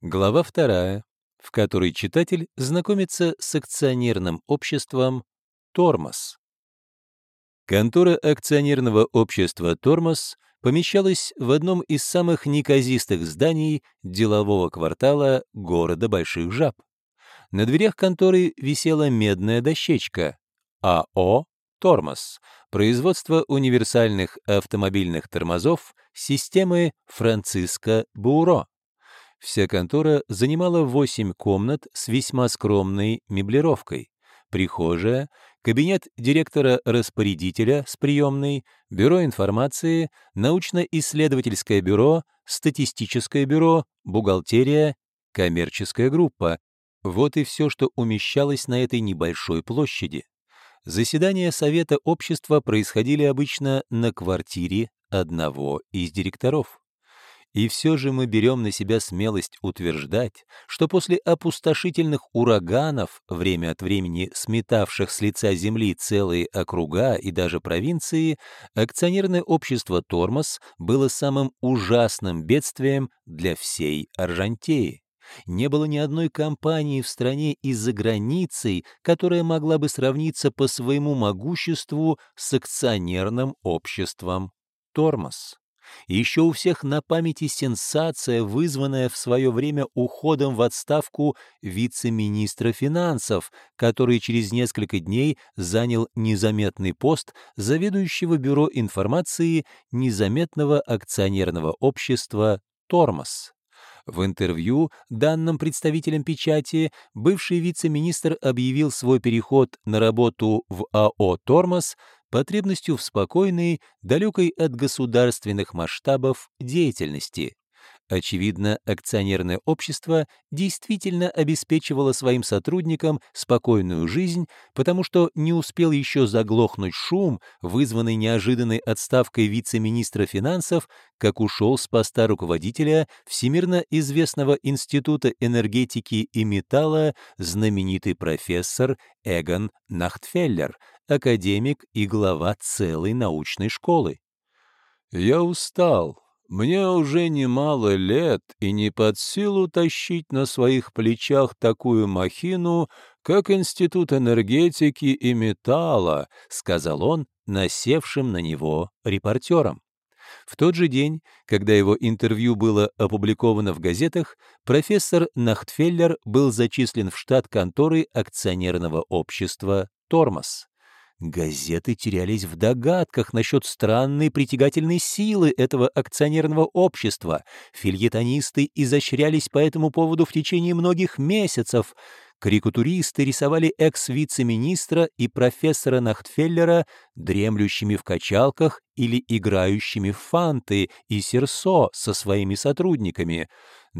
Глава вторая, в которой читатель знакомится с акционерным обществом «Тормоз». Контора акционерного общества «Тормоз» помещалась в одном из самых неказистых зданий делового квартала города Больших Жаб. На дверях конторы висела медная дощечка АО «Тормоз», производство универсальных автомобильных тормозов системы Франциско Буро. Вся контора занимала 8 комнат с весьма скромной меблировкой. Прихожая, кабинет директора-распорядителя с приемной, бюро информации, научно-исследовательское бюро, статистическое бюро, бухгалтерия, коммерческая группа. Вот и все, что умещалось на этой небольшой площади. Заседания Совета общества происходили обычно на квартире одного из директоров. И все же мы берем на себя смелость утверждать, что после опустошительных ураганов, время от времени сметавших с лица земли целые округа и даже провинции, акционерное общество «Тормоз» было самым ужасным бедствием для всей Аржантеи. Не было ни одной компании в стране и за границей, которая могла бы сравниться по своему могуществу с акционерным обществом «Тормоз». Еще у всех на памяти сенсация, вызванная в свое время уходом в отставку вице-министра финансов, который через несколько дней занял незаметный пост заведующего бюро информации незаметного акционерного общества «Тормоз». В интервью, данным представителям печати, бывший вице-министр объявил свой переход на работу в АО «Тормоз» потребностью в спокойной, далекой от государственных масштабов деятельности. Очевидно, акционерное общество действительно обеспечивало своим сотрудникам спокойную жизнь, потому что не успел еще заглохнуть шум, вызванный неожиданной отставкой вице-министра финансов, как ушел с поста руководителя Всемирно известного Института энергетики и металла знаменитый профессор Эгон Нахтфеллер, академик и глава целой научной школы. «Я устал», мне уже немало лет, и не под силу тащить на своих плечах такую махину, как Институт энергетики и металла, — сказал он насевшим на него репортерам. В тот же день, когда его интервью было опубликовано в газетах, профессор Нахтфеллер был зачислен в штат конторы акционерного общества «Тормоз». Газеты терялись в догадках насчет странной притягательной силы этого акционерного общества. Фильетонисты изощрялись по этому поводу в течение многих месяцев. Карикатуристы рисовали экс-вице-министра и профессора Нахтфеллера дремлющими в качалках или играющими в фанты и серсо со своими сотрудниками.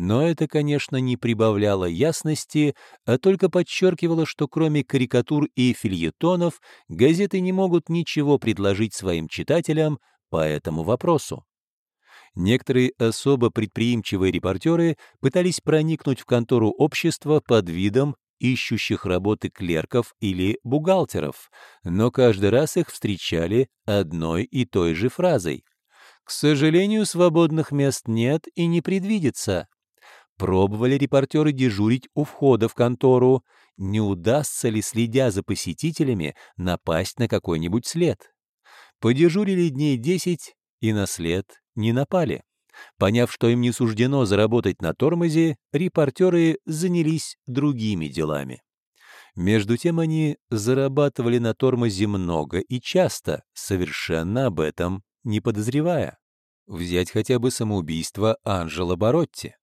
Но это, конечно, не прибавляло ясности, а только подчеркивало, что кроме карикатур и фильетонов газеты не могут ничего предложить своим читателям по этому вопросу. Некоторые особо предприимчивые репортеры пытались проникнуть в контору общества под видом ищущих работы клерков или бухгалтеров, но каждый раз их встречали одной и той же фразой. «К сожалению, свободных мест нет и не предвидится». Пробовали репортеры дежурить у входа в контору. Не удастся ли, следя за посетителями, напасть на какой-нибудь след? Подежурили дней десять и на след не напали. Поняв, что им не суждено заработать на тормозе, репортеры занялись другими делами. Между тем они зарабатывали на тормозе много и часто, совершенно об этом не подозревая. Взять хотя бы самоубийство Анжела Баротти.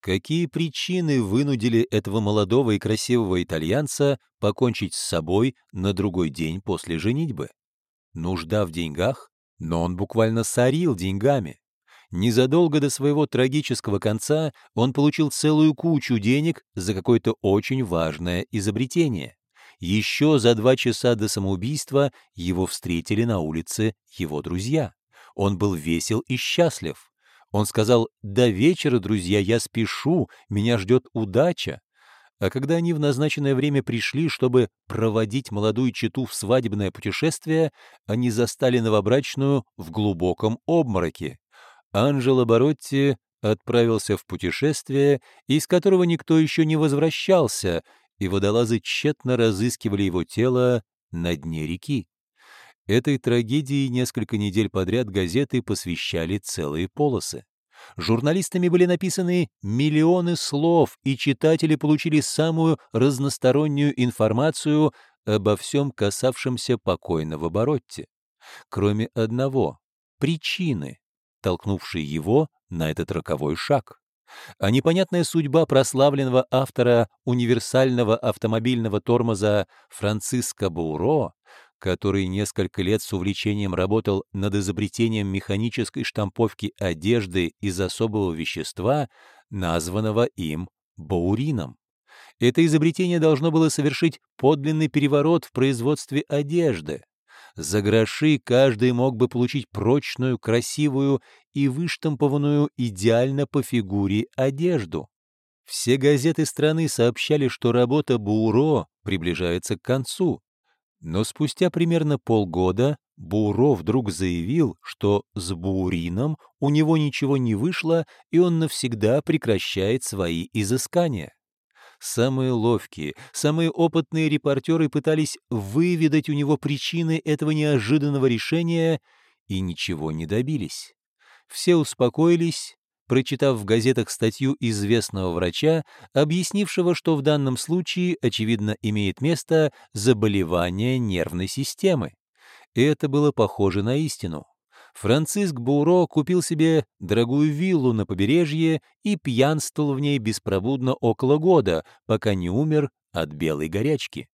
Какие причины вынудили этого молодого и красивого итальянца покончить с собой на другой день после женитьбы? Нужда в деньгах? Но он буквально сорил деньгами. Незадолго до своего трагического конца он получил целую кучу денег за какое-то очень важное изобретение. Еще за два часа до самоубийства его встретили на улице его друзья. Он был весел и счастлив. Он сказал «До вечера, друзья, я спешу, меня ждет удача». А когда они в назначенное время пришли, чтобы проводить молодую чету в свадебное путешествие, они застали новобрачную в глубоком обмороке. Анжела Баротти отправился в путешествие, из которого никто еще не возвращался, и водолазы тщетно разыскивали его тело на дне реки. Этой трагедии несколько недель подряд газеты посвящали целые полосы. Журналистами были написаны миллионы слов, и читатели получили самую разностороннюю информацию обо всем касавшемся покойного Боротти. Кроме одного — причины, толкнувшей его на этот роковой шаг. А непонятная судьба прославленного автора универсального автомобильного тормоза Франциско Бауро который несколько лет с увлечением работал над изобретением механической штамповки одежды из особого вещества, названного им баурином. Это изобретение должно было совершить подлинный переворот в производстве одежды. За гроши каждый мог бы получить прочную, красивую и выштампованную идеально по фигуре одежду. Все газеты страны сообщали, что работа Бауро приближается к концу. Но спустя примерно полгода Буро вдруг заявил, что с Бурином у него ничего не вышло, и он навсегда прекращает свои изыскания. Самые ловкие, самые опытные репортеры пытались выведать у него причины этого неожиданного решения и ничего не добились. Все успокоились прочитав в газетах статью известного врача, объяснившего, что в данном случае, очевидно, имеет место заболевание нервной системы. И это было похоже на истину. Франциск Буро купил себе дорогую виллу на побережье и пьянствовал в ней беспробудно около года, пока не умер от белой горячки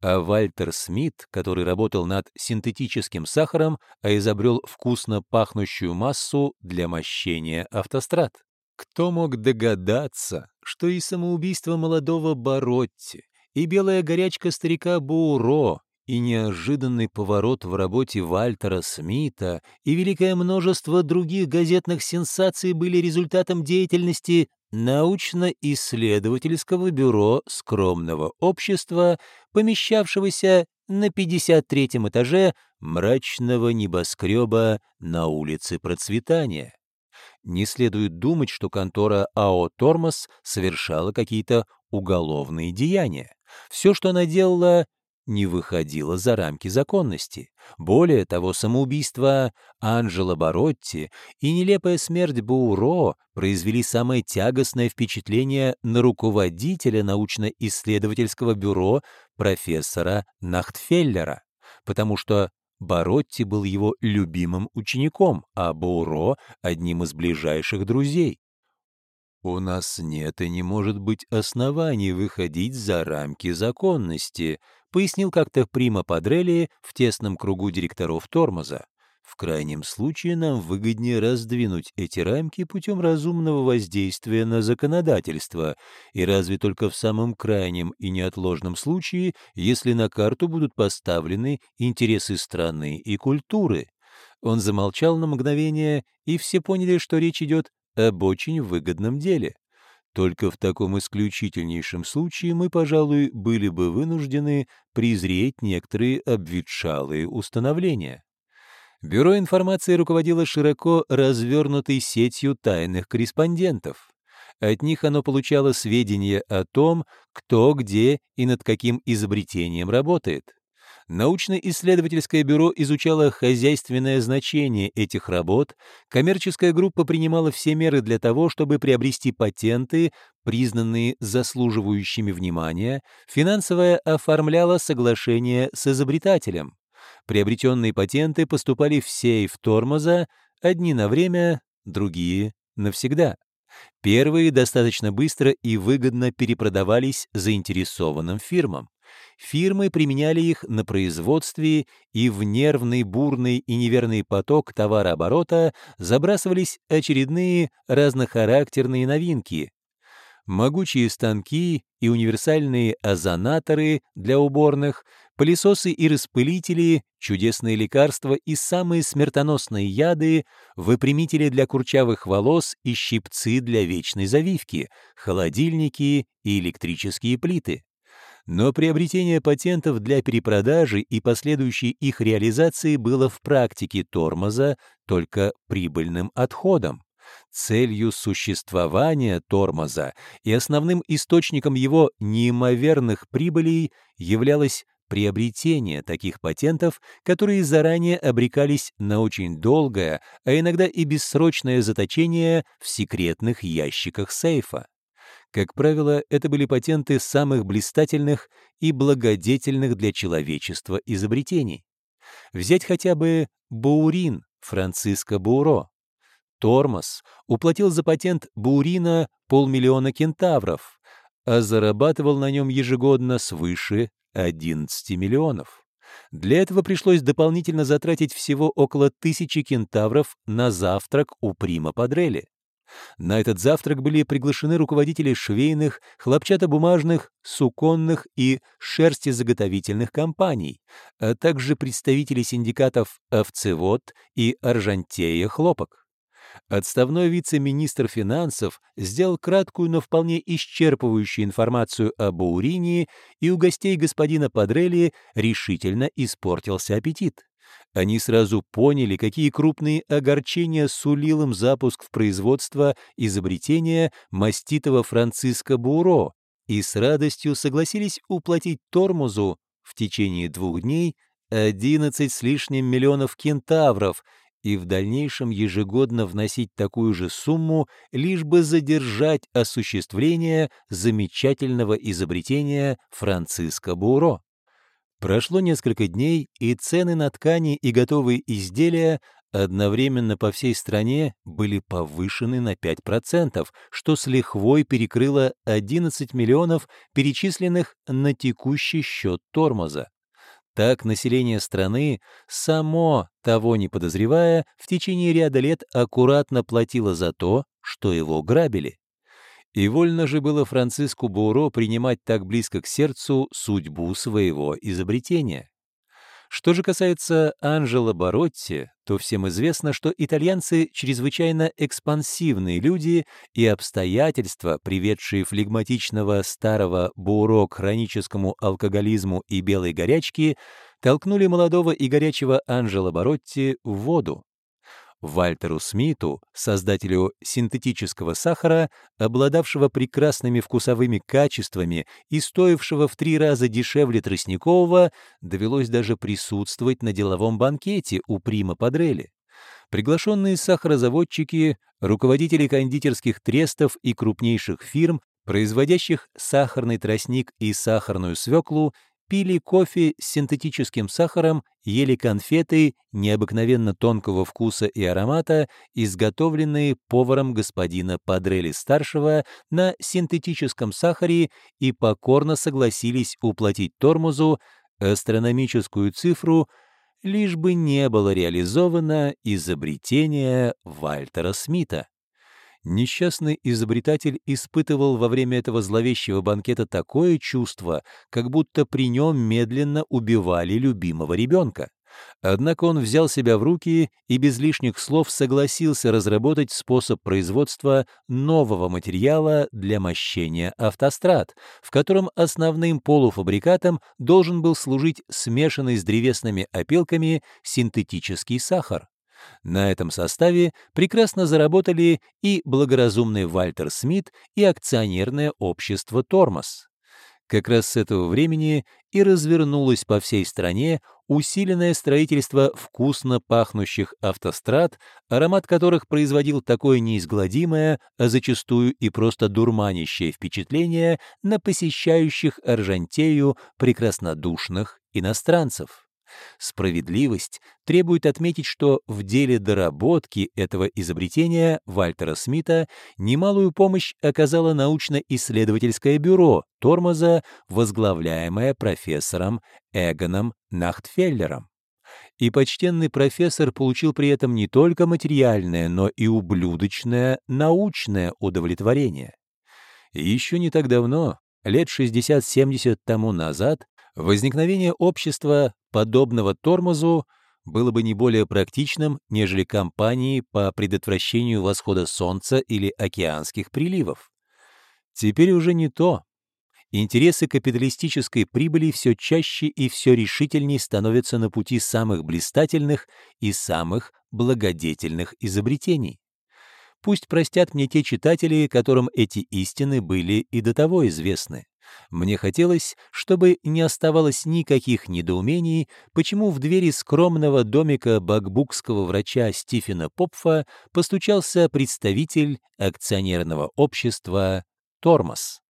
а Вальтер Смит, который работал над синтетическим сахаром, а изобрел вкусно пахнущую массу для мощения автострад. Кто мог догадаться, что и самоубийство молодого Баротти, и белая горячка старика Буро, и неожиданный поворот в работе Вальтера Смита, и великое множество других газетных сенсаций были результатом деятельности научно-исследовательского бюро скромного общества, помещавшегося на 53-м этаже мрачного небоскреба на улице Процветания. Не следует думать, что контора АО «Тормоз» совершала какие-то уголовные деяния. Все, что она делала, не выходило за рамки законности. Более того, самоубийство Анджело Баротти и нелепая смерть Бауро произвели самое тягостное впечатление на руководителя научно-исследовательского бюро профессора Нахтфеллера, потому что Баротти был его любимым учеником, а Бауро — одним из ближайших друзей. У нас нет и не может быть оснований выходить за рамки законности, пояснил как-то Прима Падрелли в тесном кругу директоров тормоза. В крайнем случае нам выгоднее раздвинуть эти рамки путем разумного воздействия на законодательство, и разве только в самом крайнем и неотложном случае, если на карту будут поставлены интересы страны и культуры. Он замолчал на мгновение, и все поняли, что речь идет об очень выгодном деле. Только в таком исключительнейшем случае мы, пожалуй, были бы вынуждены презреть некоторые обветшалые установления. Бюро информации руководило широко развернутой сетью тайных корреспондентов. От них оно получало сведения о том, кто, где и над каким изобретением работает. Научно-исследовательское бюро изучало хозяйственное значение этих работ, коммерческая группа принимала все меры для того, чтобы приобрести патенты, признанные заслуживающими внимания, финансовая оформляла соглашение с изобретателем. Приобретенные патенты поступали в сейф тормоза, одни на время, другие навсегда. Первые достаточно быстро и выгодно перепродавались заинтересованным фирмам. Фирмы применяли их на производстве, и в нервный, бурный и неверный поток товарооборота забрасывались очередные разнохарактерные новинки. Могучие станки и универсальные озонаторы для уборных, пылесосы и распылители, чудесные лекарства и самые смертоносные яды, выпрямители для курчавых волос и щипцы для вечной завивки, холодильники и электрические плиты. Но приобретение патентов для перепродажи и последующей их реализации было в практике тормоза только прибыльным отходом. Целью существования тормоза и основным источником его неимоверных прибылей являлось приобретение таких патентов, которые заранее обрекались на очень долгое, а иногда и бессрочное заточение в секретных ящиках сейфа. Как правило, это были патенты самых блистательных и благодетельных для человечества изобретений. Взять хотя бы Баурин Франциско Бауро. Тормоз уплатил за патент Баурина полмиллиона кентавров, а зарабатывал на нем ежегодно свыше 11 миллионов. Для этого пришлось дополнительно затратить всего около тысячи кентавров на завтрак у Прима Падрелли. На этот завтрак были приглашены руководители швейных, хлопчатобумажных, суконных и шерстезаготовительных компаний, а также представители синдикатов «Овцевод» и «Аржантея хлопок». Отставной вице-министр финансов сделал краткую, но вполне исчерпывающую информацию о Бауринии, и у гостей господина Падрелли решительно испортился аппетит. Они сразу поняли, какие крупные огорчения сулил им запуск в производство изобретения маститого Франциска Буро, и с радостью согласились уплатить Тормозу в течение двух дней 11 с лишним миллионов кентавров и в дальнейшем ежегодно вносить такую же сумму, лишь бы задержать осуществление замечательного изобретения Франциска Буро. Прошло несколько дней, и цены на ткани и готовые изделия одновременно по всей стране были повышены на 5%, что с лихвой перекрыло 11 миллионов, перечисленных на текущий счет тормоза. Так население страны, само того не подозревая, в течение ряда лет аккуратно платило за то, что его грабили. И вольно же было Франциску Буро принимать так близко к сердцу судьбу своего изобретения. Что же касается Анжела Баротти, то всем известно, что итальянцы чрезвычайно экспансивные люди, и обстоятельства, приведшие флегматичного старого Буро к хроническому алкоголизму и белой горячке, толкнули молодого и горячего Анжела Баротти в воду. Вальтеру Смиту, создателю синтетического сахара, обладавшего прекрасными вкусовыми качествами и стоившего в три раза дешевле тростникового, довелось даже присутствовать на деловом банкете у Прима Падрелли. Приглашенные сахарозаводчики, руководители кондитерских трестов и крупнейших фирм, производящих сахарный тростник и сахарную свеклу, пили кофе с синтетическим сахаром, ели конфеты необыкновенно тонкого вкуса и аромата, изготовленные поваром господина Падрелли-старшего на синтетическом сахаре и покорно согласились уплатить тормозу астрономическую цифру, лишь бы не было реализовано изобретение Вальтера Смита. Несчастный изобретатель испытывал во время этого зловещего банкета такое чувство, как будто при нем медленно убивали любимого ребенка. Однако он взял себя в руки и без лишних слов согласился разработать способ производства нового материала для мощения автострад, в котором основным полуфабрикатом должен был служить смешанный с древесными опилками синтетический сахар. На этом составе прекрасно заработали и благоразумный Вальтер Смит, и акционерное общество «Тормоз». Как раз с этого времени и развернулось по всей стране усиленное строительство вкусно пахнущих автострад, аромат которых производил такое неизгладимое, а зачастую и просто дурманящее впечатление на посещающих Аржантею прекраснодушных иностранцев. Справедливость требует отметить, что в деле доработки этого изобретения Вальтера Смита немалую помощь оказало научно-исследовательское бюро тормоза, возглавляемое профессором Эгоном Нахтфеллером. И почтенный профессор получил при этом не только материальное, но и ублюдочное научное удовлетворение. еще не так давно, лет 60-70 тому назад, Возникновение общества, подобного тормозу, было бы не более практичным, нежели кампании по предотвращению восхода солнца или океанских приливов. Теперь уже не то. Интересы капиталистической прибыли все чаще и все решительнее становятся на пути самых блистательных и самых благодетельных изобретений. Пусть простят мне те читатели, которым эти истины были и до того известны. Мне хотелось, чтобы не оставалось никаких недоумений, почему в двери скромного домика бакбукского врача Стивена Попфа постучался представитель акционерного общества «Тормоз».